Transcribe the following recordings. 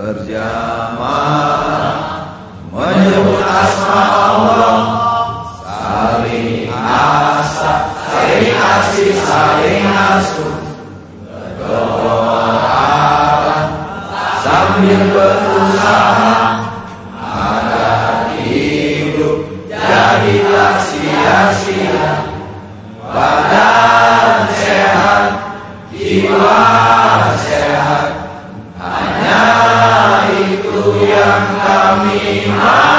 berjamaah menyebut asma Allah saling asa saling asih saling asuh berdoa sambil berusaha agar hidup jadilah sia-sia badan sehat jiwa sehat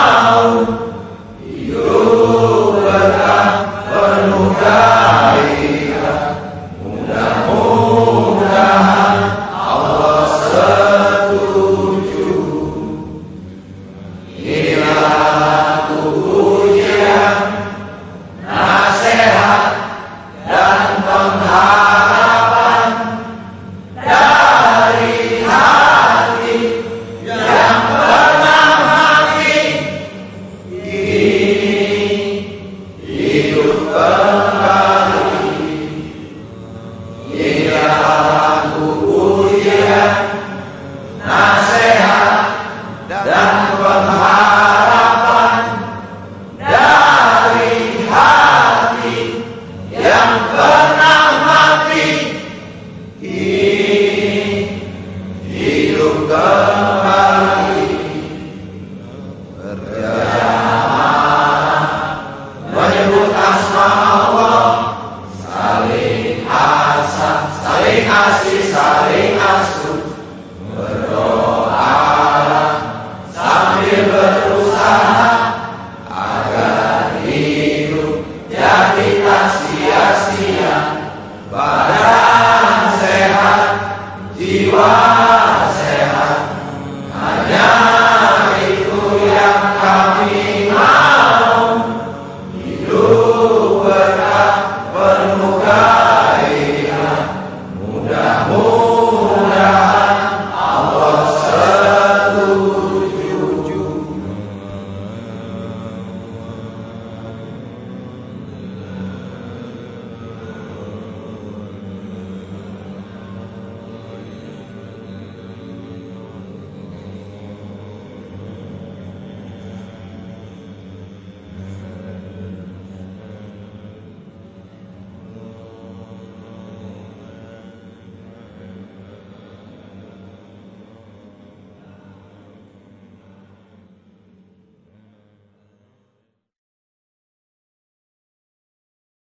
ア